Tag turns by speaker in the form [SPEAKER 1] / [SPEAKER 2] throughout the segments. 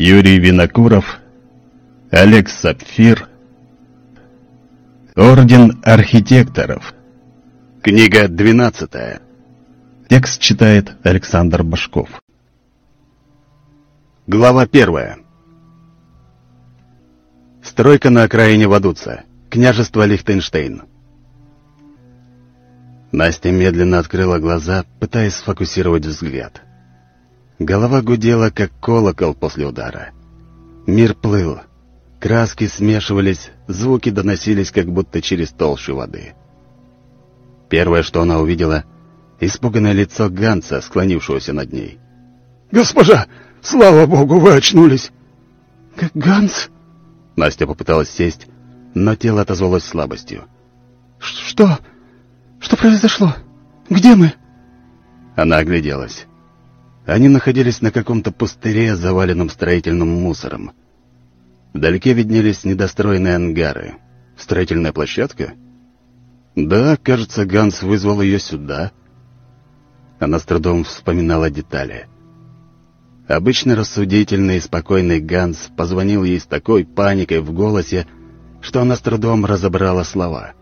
[SPEAKER 1] Юрий Винокуров, Олег Сапфир, Орден архитекторов. Книга двенадцатая. Текст читает Александр Башков. Глава первая. Стройка на окраине Вадуца. Княжество Лихтенштейн. Настя медленно открыла глаза, пытаясь сфокусировать взгляд. Голова гудела, как колокол после удара. Мир плыл. Краски смешивались, звуки доносились, как будто через толщу воды. Первое, что она увидела — испуганное лицо Ганса, склонившегося над ней.
[SPEAKER 2] «Госпожа, слава богу, вы очнулись!»
[SPEAKER 3] «Ганс?»
[SPEAKER 1] Настя попыталась сесть, но тело отозвалось слабостью.
[SPEAKER 3] «Что? Что произошло? Где мы?»
[SPEAKER 1] Она огляделась. Они находились на каком-то пустыре, заваленном строительным мусором. Вдалеке виднелись недостроенные ангары. Строительная площадка? Да, кажется, Ганс вызвал ее сюда. Она с трудом вспоминала детали. Обычно рассудительный и спокойный Ганс позвонил ей с такой паникой в голосе, что она с трудом разобрала слова.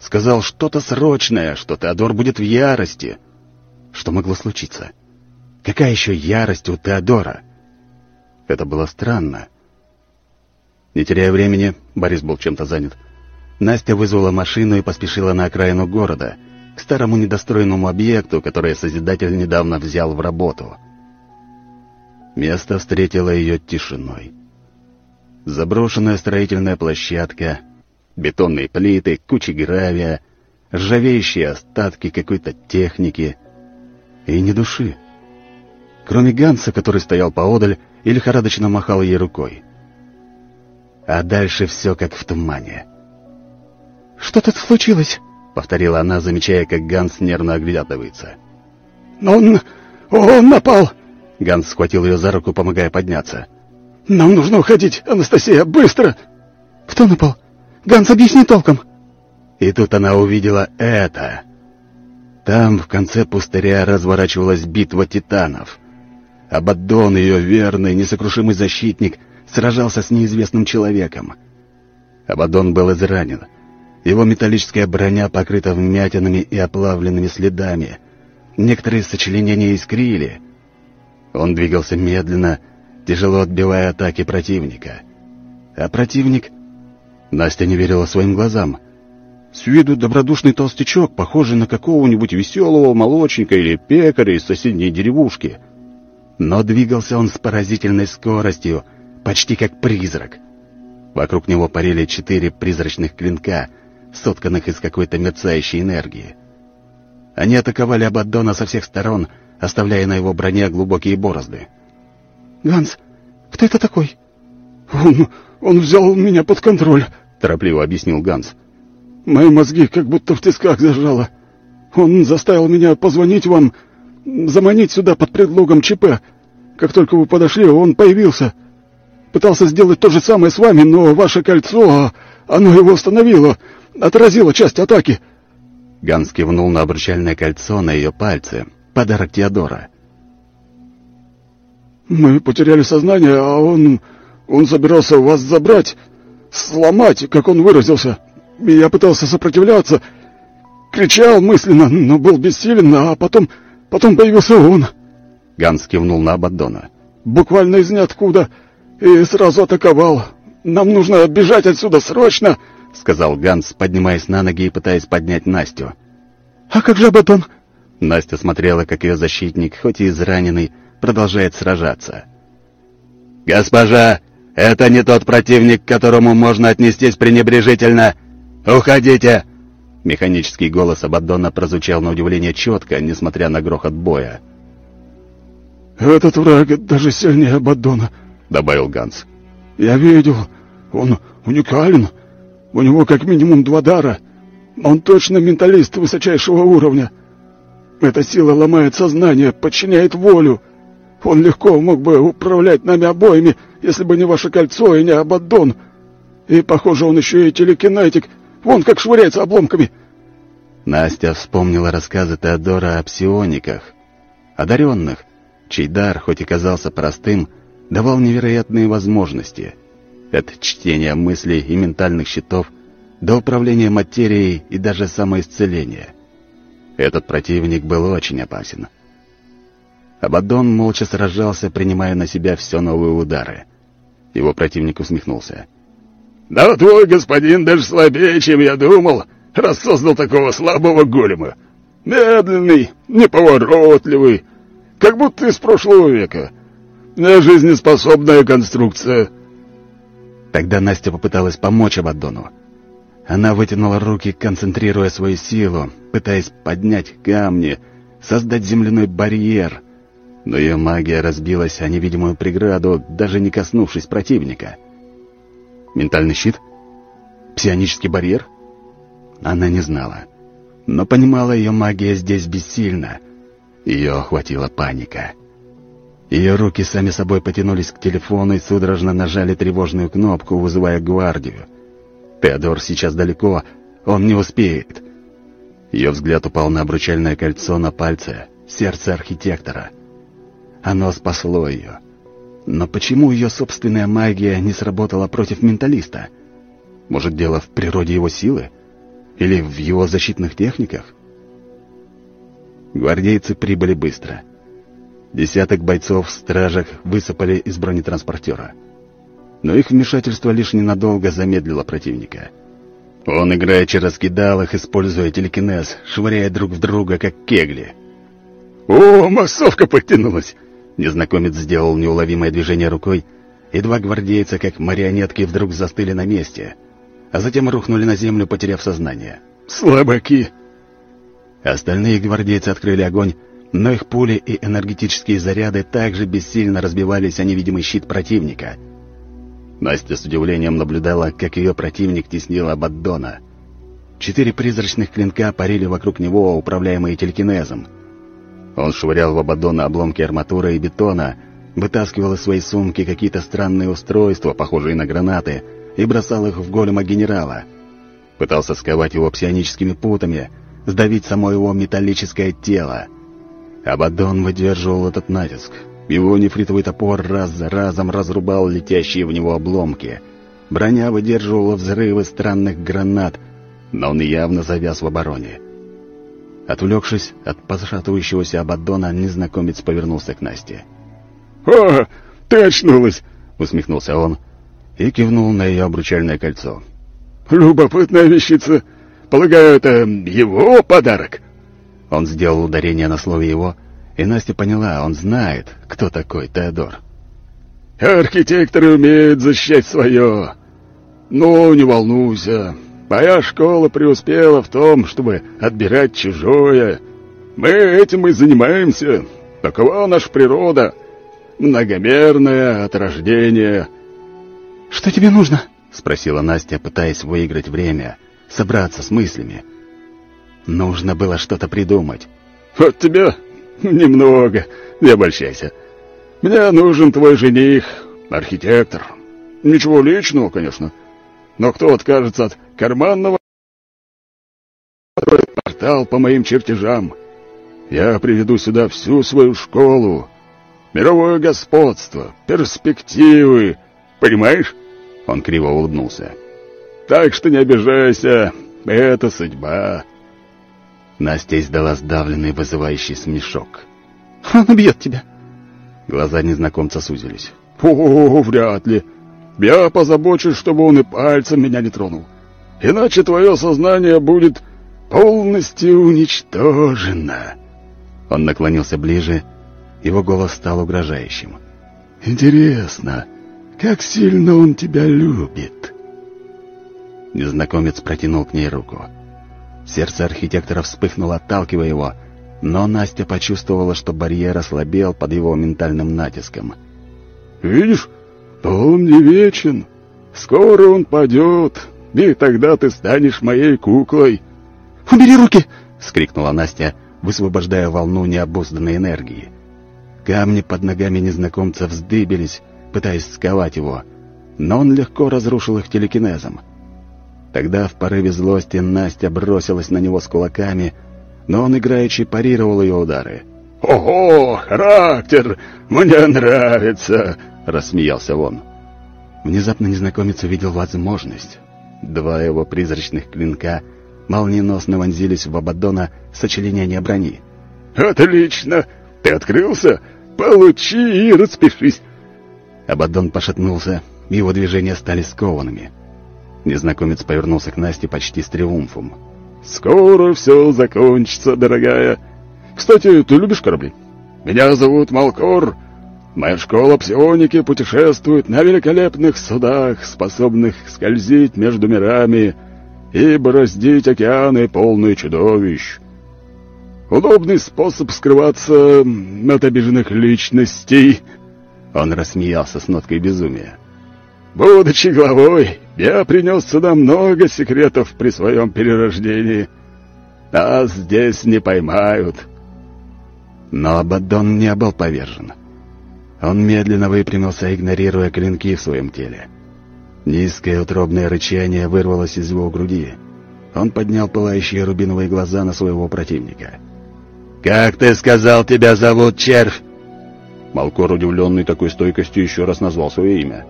[SPEAKER 1] Сказал что-то срочное, что Теодор будет в ярости. Что могло случиться? — Какая еще ярость у Теодора? Это было странно. Не теряя времени, Борис был чем-то занят. Настя вызвала машину и поспешила на окраину города, к старому недостроенному объекту, который Созидатель недавно взял в работу. Место встретило ее тишиной. Заброшенная строительная площадка, бетонные плиты, кучи гравия, ржавеющие остатки какой-то техники и ни души кроме Ганса, который стоял поодаль и лихорадочно махал ей рукой. А дальше все как в тумане.
[SPEAKER 3] «Что тут случилось?»
[SPEAKER 1] — повторила она, замечая, как Ганс нервно оглядывается.
[SPEAKER 2] «Он... он напал!»
[SPEAKER 1] Ганс схватил ее за руку, помогая подняться.
[SPEAKER 2] «Нам нужно уходить, Анастасия, быстро!»
[SPEAKER 3] «Кто напал? Ганс, объясни толком!»
[SPEAKER 1] И тут она увидела это. Там, в конце пустыря, разворачивалась битва титанов — Абаддон, ее верный, несокрушимый защитник, сражался с неизвестным человеком. Абаддон был изранен. Его металлическая броня покрыта вмятинами и оплавленными следами. Некоторые сочленения искрили. Он двигался медленно, тяжело отбивая атаки противника. А противник... Настя не верила своим глазам. С виду добродушный толстячок, похожий на какого-нибудь веселого молочника или пекаря из соседней деревушки — но двигался он с поразительной скоростью, почти как призрак. Вокруг него парили четыре призрачных клинка, сотканных из какой-то мерцающей энергии. Они атаковали Абаддона со всех сторон, оставляя на его броне глубокие борозды.
[SPEAKER 3] «Ганс, кто это такой?»
[SPEAKER 2] «Он... он взял меня под контроль», — торопливо объяснил Ганс. «Мои мозги как будто в тисках зажало. Он заставил меня позвонить вам заманить сюда под предлогом ЧП. Как только вы подошли, он появился. Пытался сделать то же самое с вами, но ваше кольцо, оно его остановило, отразило часть атаки».
[SPEAKER 1] Ганс кивнул на обручальное кольцо на ее пальце, подарок Теодора.
[SPEAKER 2] «Мы потеряли сознание, а он... он собирался вас забрать, сломать, как он выразился. Я пытался сопротивляться, кричал мысленно, но был бессилен, а потом Потом появился он.
[SPEAKER 1] Ганс кивнул на Абаддона.
[SPEAKER 2] Буквально из ниоткуда. И сразу атаковал. Нам нужно бежать отсюда срочно, сказал Ганс, поднимаясь на ноги и пытаясь поднять Настю.
[SPEAKER 3] А как же Абаддон?
[SPEAKER 1] Настя смотрела, как ее защитник, хоть и израненный, продолжает сражаться. «Госпожа, это не тот противник, к которому можно отнестись пренебрежительно. Уходите!» Механический голос Абаддона прозвучал на удивление четко, несмотря на грохот боя.
[SPEAKER 2] «Этот враг даже сильнее Абаддона», — добавил Ганс. «Я видел, он уникален. У него как минимум два дара. Он точно менталист высочайшего уровня. Эта сила ломает сознание, подчиняет волю. Он легко мог бы управлять нами обоими, если бы не ваше кольцо и не Абаддон. И, похоже, он еще и телекинетик, Вон как швыряется обломками!»
[SPEAKER 1] Настя вспомнила рассказы Теодора о псиониках, одаренных, чей дар, хоть и казался простым, давал невероятные возможности. От чтения мыслей и ментальных щитов до управления материей и даже самоисцеления. Этот противник был очень опасен. Абаддон молча сражался, принимая на себя все новые удары. Его противник усмехнулся.
[SPEAKER 2] «Да твой господин даже слабее, чем я думал, раз создал такого слабого голема. Медленный, неповоротливый, как будто из прошлого века. Жизнеспособная конструкция».
[SPEAKER 1] Тогда Настя попыталась помочь Абаддону. Она вытянула руки, концентрируя свою силу, пытаясь поднять камни, создать земляной барьер. Но ее магия разбилась о невидимую преграду, даже не коснувшись противника. Ментальный щит? Псионический барьер? Она не знала. Но понимала, ее магия здесь бессильна. Ее охватила паника. Ее руки сами собой потянулись к телефону и судорожно нажали тревожную кнопку, вызывая гвардию. Теодор сейчас далеко, он не успеет. Ее взгляд упал на обручальное кольцо на пальце, сердце архитектора. Оно спасло ее. Но почему ее собственная магия не сработала против менталиста? Может, дело в природе его силы? Или в его защитных техниках? Гвардейцы прибыли быстро. Десяток бойцов в стражах высыпали из бронетранспортера но их вмешательство лишь ненадолго замедлило противника. Он играючи раскидал их, используя телекинез, швыряя друг в друга, как кегли.
[SPEAKER 2] «О, массовка подтянулась!»
[SPEAKER 1] Незнакомец сделал неуловимое движение рукой, и два гвардейца, как марионетки, вдруг застыли на месте, а затем рухнули на землю, потеряв сознание.
[SPEAKER 2] «Слабаки!»
[SPEAKER 1] Остальные гвардейцы открыли огонь, но их пули и энергетические заряды также бессильно разбивались о невидимый щит противника — Настя с удивлением наблюдала, как ее противник теснил Абаддона. Четыре призрачных клинка парили вокруг него, управляемые телекинезом. Он швырял в Абаддона обломки арматуры и бетона, вытаскивал из своей сумки какие-то странные устройства, похожие на гранаты, и бросал их в голема генерала. Пытался сковать его псионическими путами, сдавить само его металлическое тело. Абаддон выдерживал этот натиск, его нефритовый топор раз за разом разрубал летящие в него обломки. Броня выдерживала взрывы странных гранат, но он явно завяз в обороне. Отвлекшись от пошатывающегося Абаддона, незнакомец повернулся к Насте.
[SPEAKER 2] «О, ты очнулась!»
[SPEAKER 1] — усмехнулся он и кивнул на ее обручальное кольцо.
[SPEAKER 2] «Любопытная вещица. Полагаю, это его подарок?»
[SPEAKER 1] Он сделал ударение на слове «его», и Настя поняла, он знает, кто такой Теодор.
[SPEAKER 2] «Архитекторы умеют защищать свое. Ну, не волнуйся. Моя школа преуспела в том, чтобы отбирать чужое. Мы этим и занимаемся. Такова наша природа. Многомерная от рождения».
[SPEAKER 3] «Что тебе нужно?»
[SPEAKER 1] — спросила Настя, пытаясь выиграть время, собраться с мыслями. Нужно было что-то придумать.
[SPEAKER 2] «От тебя «Немного, не обольщайся. Мне нужен твой жених, архитектор. Ничего личного, конечно. Но кто откажется от карманного портал по моим чертежам? Я приведу сюда всю свою школу. Мировое господство, перспективы. Понимаешь?»
[SPEAKER 1] Он криво улыбнулся.
[SPEAKER 2] «Так что не обижайся, это судьба».
[SPEAKER 1] Настя издала сдавленный вызывающий смешок.
[SPEAKER 3] «Он убьет тебя!»
[SPEAKER 1] Глаза незнакомца сузились.
[SPEAKER 2] «О, вряд ли. Я позабочусь, чтобы он и пальцем меня не тронул. Иначе твое сознание будет полностью уничтожено».
[SPEAKER 1] Он наклонился ближе, его голос стал угрожающим.
[SPEAKER 2] «Интересно, как сильно он тебя любит?»
[SPEAKER 1] Незнакомец протянул к ней руку. Сердце архитектора вспыхнуло, отталкивая его, но Настя почувствовала, что барьер ослабел под его ментальным натиском.
[SPEAKER 2] «Видишь, он не вечен. Скоро он падет, и тогда ты станешь моей куклой».
[SPEAKER 3] «Убери руки!»
[SPEAKER 1] — скрикнула Настя, высвобождая волну необузданной энергии. Камни под ногами незнакомца вздыбились, пытаясь сковать его, но он легко разрушил их телекинезом. Тогда в порыве злости Настя бросилась на него с кулаками, но он играючи парировал ее удары.
[SPEAKER 2] «Ого, характер! Мне нравится!»
[SPEAKER 1] — рассмеялся он. Внезапно незнакомец увидел возможность. Два его призрачных клинка молниеносно вонзились в Абаддона сочленения брони.
[SPEAKER 2] «Отлично! Ты открылся? Получи и распишись!»
[SPEAKER 1] Абаддон пошатнулся, его движения стали скованными. Незнакомец повернулся к Насте почти с триумфом.
[SPEAKER 2] «Скоро все закончится, дорогая. Кстати, ты любишь корабли? Меня зовут Малкор. Моя школа псионики путешествует на великолепных судах, способных скользить между мирами и бороздить океаны, полные чудовищ. Удобный способ скрываться от обиженных личностей».
[SPEAKER 1] Он рассмеялся с ноткой безумия.
[SPEAKER 2] «Будучи главой, я принес сюда много секретов при своем перерождении. Нас здесь не поймают».
[SPEAKER 1] Но Абаддон не был повержен. Он медленно выпрямился, игнорируя клинки в своем теле. Низкое утробное рычание вырвалось из его груди. Он поднял пылающие рубиновые глаза на своего противника. «Как ты сказал, тебя зовут Червь?»
[SPEAKER 2] Малкор, удивленный такой стойкостью, еще раз назвал свое имя.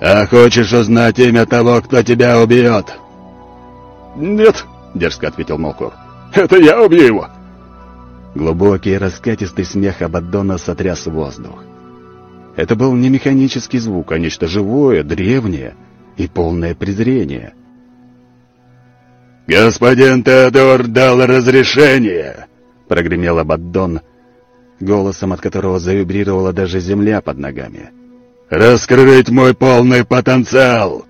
[SPEAKER 1] «А хочешь узнать имя того, кто тебя убьет?»
[SPEAKER 2] «Нет», — дерзко ответил Малкор. «Это я убью его!»
[SPEAKER 1] Глубокий раскатистый смех Абаддона сотряс воздух. Это был не механический звук, а нечто живое, древнее и полное презрение.
[SPEAKER 2] «Господин Теодор дал разрешение!» — прогремел
[SPEAKER 1] Абаддон, голосом от которого завибрировала даже земля под ногами.
[SPEAKER 2] «Раскрыть мой полный потенциал!»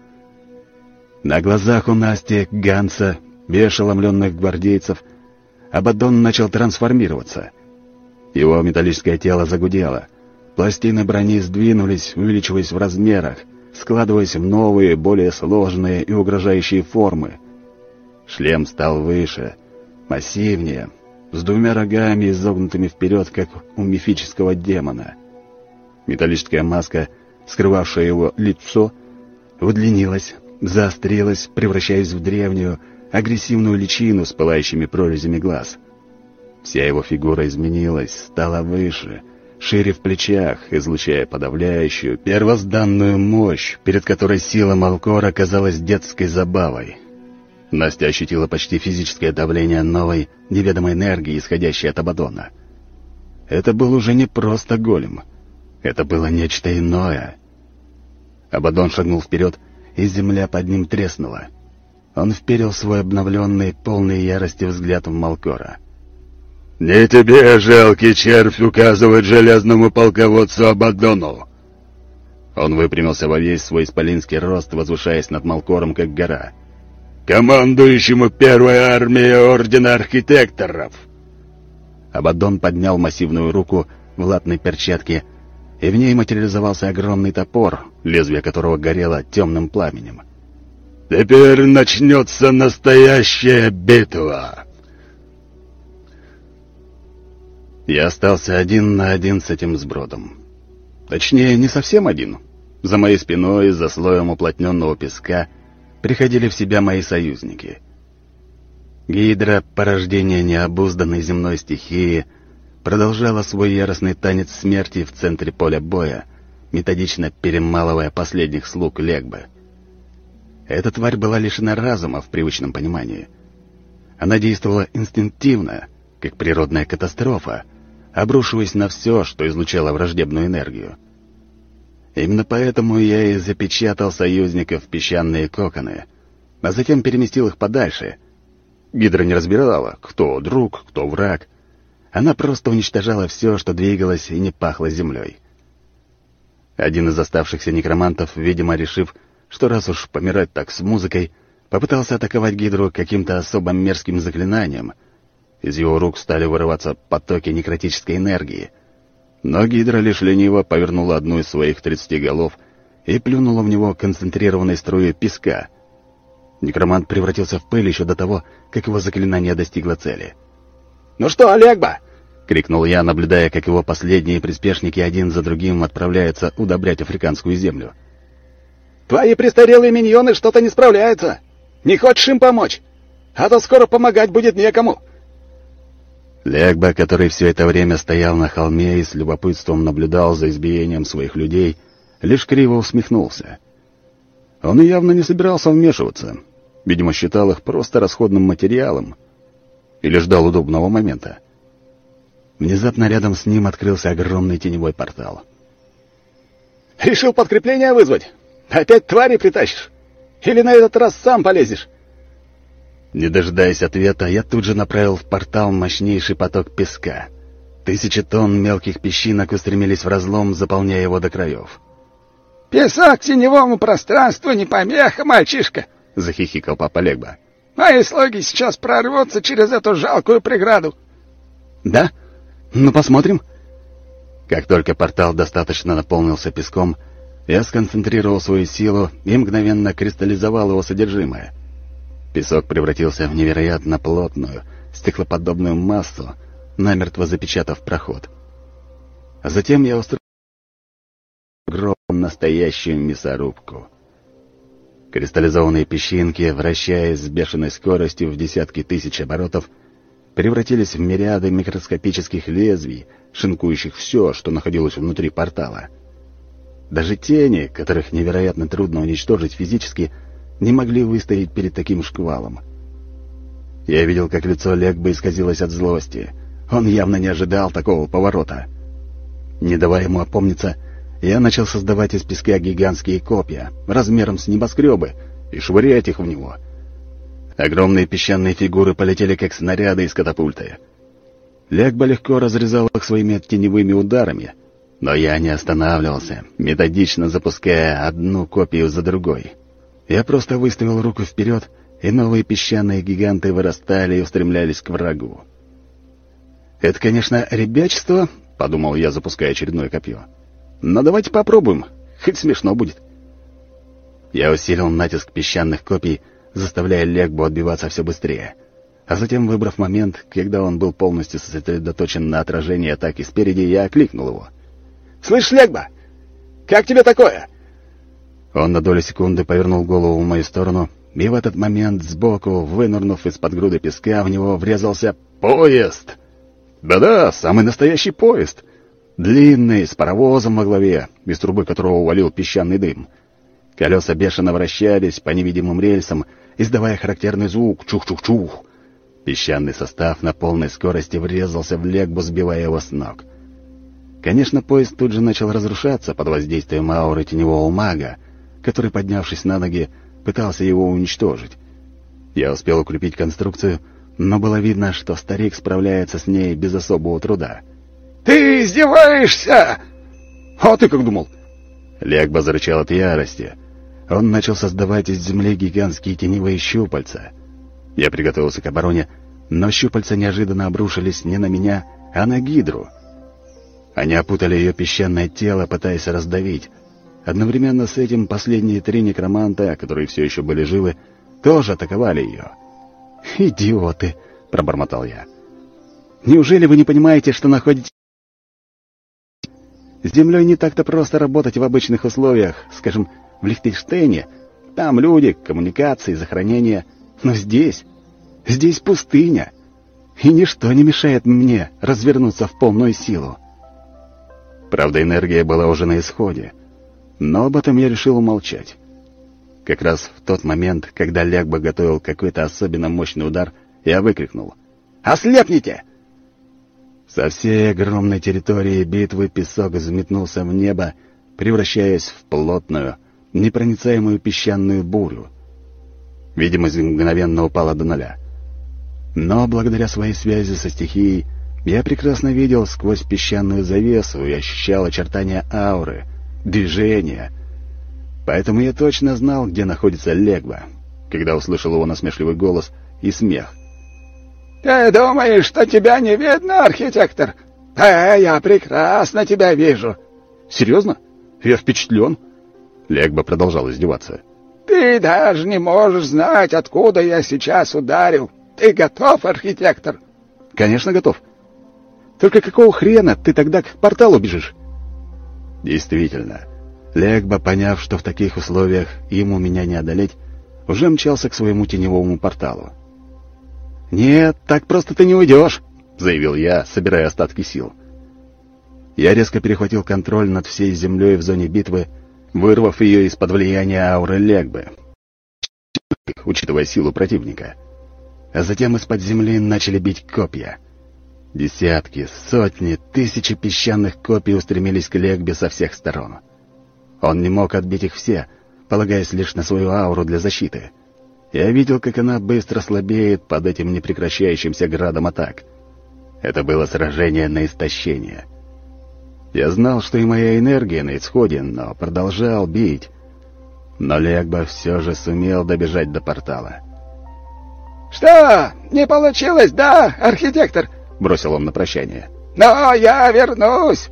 [SPEAKER 1] На глазах у Насти, Ганса, ошеломленных гвардейцев — Абаддон начал трансформироваться. Его металлическое тело загудело. Пластины брони сдвинулись, увеличиваясь в размерах, складываясь в новые, более сложные и угрожающие формы. Шлем стал выше, массивнее, с двумя рогами, изогнутыми вперед, как у мифического демона. Металлическая маска, скрывавшая его лицо, удлинилась, заострилась, превращаясь в древнюю, агрессивную личину с пылающими прорезями глаз. Вся его фигура изменилась, стала выше, шире в плечах, излучая подавляющую, первозданную мощь, перед которой сила Малкора казалась детской забавой. Настя ощутила почти физическое давление новой, неведомой энергии, исходящей от Абадона. Это был уже не просто голем. Это было нечто иное. Абадон шагнул вперед, и земля под ним треснула. Он вперил свой обновленный, полный ярости взгляд в Малкора.
[SPEAKER 2] «Не тебе, жалкий червь, указывать железному полководцу Абадону!»
[SPEAKER 1] Он выпрямился во весь свой исполинский рост, возвышаясь над Малкором, как гора.
[SPEAKER 2] «Командующему первой армией Ордена Архитекторов!»
[SPEAKER 1] Абадон поднял массивную руку в латной перчатке, и в ней материализовался огромный топор, лезвие которого горело темным пламенем.
[SPEAKER 2] Теперь начнется настоящая битва.
[SPEAKER 1] Я остался один на один с этим сбродом. Точнее, не совсем один. За моей спиной, за слоем уплотненного песка, приходили в себя мои союзники. Гидра, порождение необузданной земной стихии, продолжала свой яростный танец смерти в центре поля боя, методично перемалывая последних слуг Легбы. Эта тварь была лишена разума в привычном понимании. Она действовала инстинктивно, как природная катастрофа, обрушиваясь на все, что излучало враждебную энергию. Именно поэтому я и запечатал союзников в песчаные коконы, а затем переместил их подальше. Гидра не разбирала, кто друг, кто враг. Она просто уничтожала все, что двигалось и не пахло землей. Один из оставшихся некромантов, видимо, решив, что раз уж помирать так с музыкой, попытался атаковать Гидру каким-то особым мерзким заклинанием. Из его рук стали вырываться потоки некротической энергии. Но Гидра лишь лениво повернула одну из своих тридцати голов и плюнула в него концентрированной струей песка. Некромант превратился в пыль еще до того, как его заклинание достигло цели.
[SPEAKER 3] «Ну что, Олегба?»
[SPEAKER 1] — крикнул я, наблюдая, как его последние приспешники один за другим отправляются удобрять африканскую землю.
[SPEAKER 3] — Твои престарелые миньоны что-то не справляются. Не хочешь им помочь? А то скоро помогать будет некому.
[SPEAKER 1] Легба, который все это время стоял на холме и с любопытством наблюдал за избиением своих людей, лишь криво усмехнулся. Он явно не собирался вмешиваться. Видимо, считал их просто расходным материалом. Или ждал удобного момента. Внезапно рядом с ним открылся огромный теневой портал.
[SPEAKER 3] «Решил подкрепление вызвать? Опять твари притащишь? Или на этот раз сам полезешь?»
[SPEAKER 1] Не дожидаясь ответа, я тут же направил в портал мощнейший поток песка. Тысячи тонн мелких песчинок устремились в разлом, заполняя его до краев.
[SPEAKER 4] «Песок теневому пространству не помеха, мальчишка!»
[SPEAKER 1] — захихикал папа Легба.
[SPEAKER 4] «Мои слуги сейчас прорвутся через эту жалкую преграду».
[SPEAKER 1] «Да? Ну, посмотрим». Как только портал достаточно наполнился песком, я сконцентрировал свою силу и мгновенно кристаллизовал его содержимое. Песок превратился в невероятно плотную, стеклоподобную массу, намертво запечатав проход. А затем я устроил гроб настоящую мясорубку. Кристаллизованные песчинки, вращаясь с бешеной скоростью в десятки тысяч оборотов, превратились в мириады микроскопических лезвий, шинкующих все, что находилось внутри портала. Даже тени, которых невероятно трудно уничтожить физически, не могли выстоять перед таким шквалом. Я видел, как лицо Легбы исказилось от злости. Он явно не ожидал такого поворота. Не давая ему опомниться, я начал создавать из песка гигантские копья, размером с небоскребы, и швырять их в него. Огромные песчаные фигуры полетели, как снаряды из катапульты. Легба легко разрезал их своими теневыми ударами, но я не останавливался, методично запуская одну копию за другой. Я просто выставил руку вперед, и новые песчаные гиганты вырастали и устремлялись к врагу. «Это, конечно, ребячество», — подумал я, запуская очередное копье. Но давайте попробуем, хоть смешно будет. Я усилил натиск песчаных копий, заставляя Легбу отбиваться все быстрее. А затем, выбрав момент, когда он был полностью сосредоточен на отражении атаки спереди, я окликнул его.
[SPEAKER 3] «Слышь, Легба, как тебе такое?»
[SPEAKER 1] Он на долю секунды повернул голову в мою сторону, и в этот момент сбоку, вынырнув из-под груды песка, в него врезался поезд. Да-да, самый настоящий поезд — Длинный, с паровозом во главе, из трубы которого увалил песчаный дым. Колеса бешено вращались по невидимым рельсам, издавая характерный звук «чух-чух-чух». Песчаный состав на полной скорости врезался в легбу, сбивая его с ног. Конечно, поезд тут же начал разрушаться под воздействием ауры теневого мага, который, поднявшись на ноги, пытался его уничтожить. Я успел укрепить конструкцию, но было видно, что старик справляется с ней без особого труда —
[SPEAKER 4] «Ты издеваешься!»
[SPEAKER 1] «А ты как думал?» Легба зарычал от ярости. Он начал создавать из земли гигантские теневые щупальца. Я приготовился к обороне, но щупальца неожиданно обрушились не на меня, а на гидру. Они опутали ее песчаное тело, пытаясь раздавить. Одновременно с этим последние три некроманта, которые все еще были живы, тоже атаковали ее. «Идиоты!» — пробормотал я. «Неужели вы не понимаете, что находитесь с Землей не так-то просто работать в обычных условиях, скажем, в Лихтенштейне. Там люди, коммуникации, захоронения. Но здесь... Здесь пустыня. И ничто не мешает мне развернуться в полную силу. Правда, энергия была уже на исходе. Но об этом я решил умолчать. Как раз в тот момент, когда Лягба готовил какой-то особенно мощный удар, я выкрикнул «Ослепните!» Со всей огромной территории битвы песок взметнулся в небо, превращаясь в плотную, непроницаемую песчаную бурю. Видимость мгновенно упала до нуля. Но благодаря своей связи со стихией я прекрасно видел сквозь песчаную завесу и ощущал очертания ауры, движения. Поэтому я точно знал, где находится Легва, когда услышал его насмешливый голос и смех.
[SPEAKER 4] «Ты думаешь, что тебя не видно, архитектор? Да, я прекрасно тебя вижу».
[SPEAKER 1] «Серьезно? Я впечатлен». Легба продолжал издеваться.
[SPEAKER 4] «Ты даже не можешь знать, откуда я сейчас ударил. Ты готов, архитектор?»
[SPEAKER 1] «Конечно, готов. Только какого хрена ты тогда к порталу бежишь?» Действительно, Легба, поняв, что в таких условиях ему меня не одолеть, уже мчался к своему теневому порталу. «Нет, так просто ты не уйдешь», —— заявил я, собирая остатки сил. Я резко перехватил контроль над всей землей в зоне битвы, вырвав ее из-под влияния ауры Легбы, учитывая силу противника. А затем из-под земли начали бить копья. Десятки, сотни, тысячи песчаных копий устремились к Легбе со всех сторон. Он не мог отбить их все, полагаясь лишь на свою ауру для защиты. Я видел, как она быстро слабеет под этим непрекращающимся градом атак. Это было сражение на истощение. Я знал, что и моя энергия на исходе, но продолжал бить. Но Легба все же сумел добежать до портала.
[SPEAKER 4] «Что, не получилось, да, архитектор?» — бросил он на прощание. «Но я вернусь!»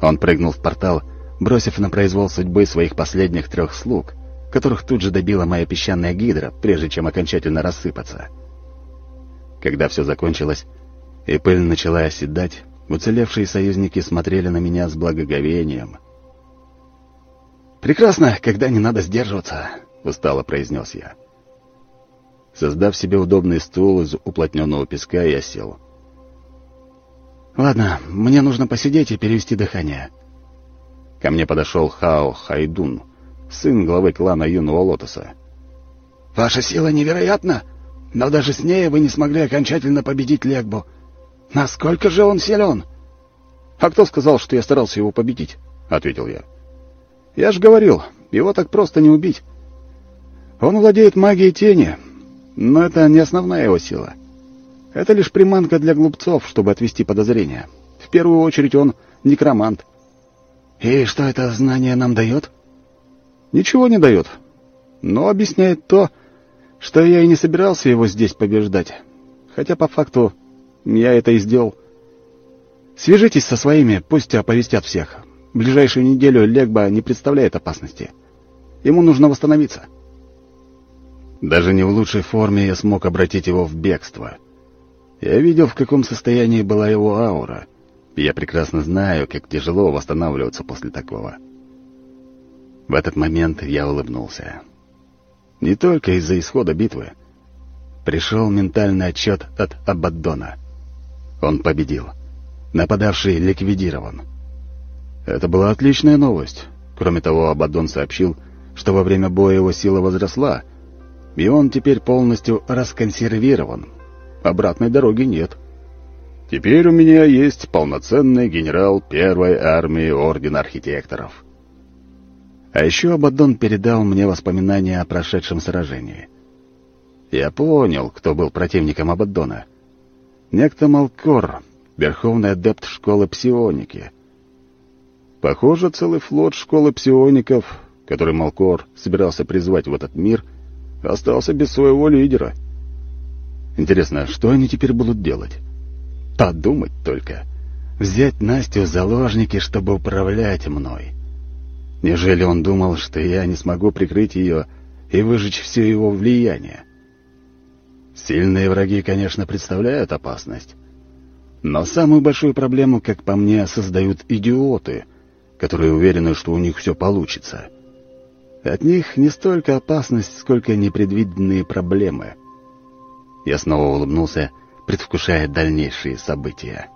[SPEAKER 1] Он прыгнул в портал, бросив на произвол судьбы своих последних трех слуг, которых тут же добила моя песчаная гидра, прежде чем окончательно рассыпаться. Когда все закончилось, и пыль начала оседать, уцелевшие союзники смотрели на меня с благоговением. «Прекрасно, когда не надо сдерживаться», — устало произнес я. Создав себе удобный стул из уплотненного песка, я сел. «Ладно, мне нужно посидеть и перевести дыхание». Ко мне подошел Хао Хайдун, сын главы клана Юного Лотоса.
[SPEAKER 4] «Ваша сила невероятна, но даже с ней вы не смогли окончательно победить Легбу. Насколько же он силен?»
[SPEAKER 1] «А кто сказал, что я старался его победить?» — ответил я. «Я же говорил, его так просто не убить. Он владеет магией тени, но это не основная его сила. Это лишь приманка для глупцов, чтобы отвести подозрения. В первую очередь он некромант».
[SPEAKER 4] «И что это знание нам дает?»
[SPEAKER 1] «Ничего не дает, но объясняет то, что я и не собирался его здесь побеждать. Хотя по факту я это и сделал. Свяжитесь со своими, пусть оповестят всех. В ближайшую неделю Легба не представляет опасности. Ему нужно восстановиться». Даже не в лучшей форме я смог обратить его в бегство. Я видел, в каком состоянии была его аура — я прекрасно знаю, как тяжело восстанавливаться после такого. В этот момент я улыбнулся. Не только из-за исхода битвы. Пришел ментальный отчет от Абаддона. Он победил. Нападавший ликвидирован. Это была отличная новость. Кроме того, Абаддон сообщил, что во время боя его сила возросла, и он теперь полностью расконсервирован. Обратной дороги нет. — Теперь у меня есть полноценный генерал первой армии Ордена Архитекторов. А еще Абаддон передал мне воспоминания о прошедшем сражении. Я понял, кто был противником Абаддона. Некто Малкор, верховный адепт школы псионики. Похоже, целый флот школы псиоников, который Малкор собирался призвать в этот мир, остался без своего лидера. Интересно, что они теперь будут делать? Подумать только. Взять Настю в заложники, чтобы управлять мной. Неужели он думал, что я не смогу прикрыть ее и выжечь все его влияние? Сильные враги, конечно, представляют опасность. Но самую большую проблему, как по мне, создают идиоты, которые уверены, что у них все получится. От них не столько опасность, сколько непредвиденные проблемы. Я снова улыбнулся предвкушая дальнейшие события.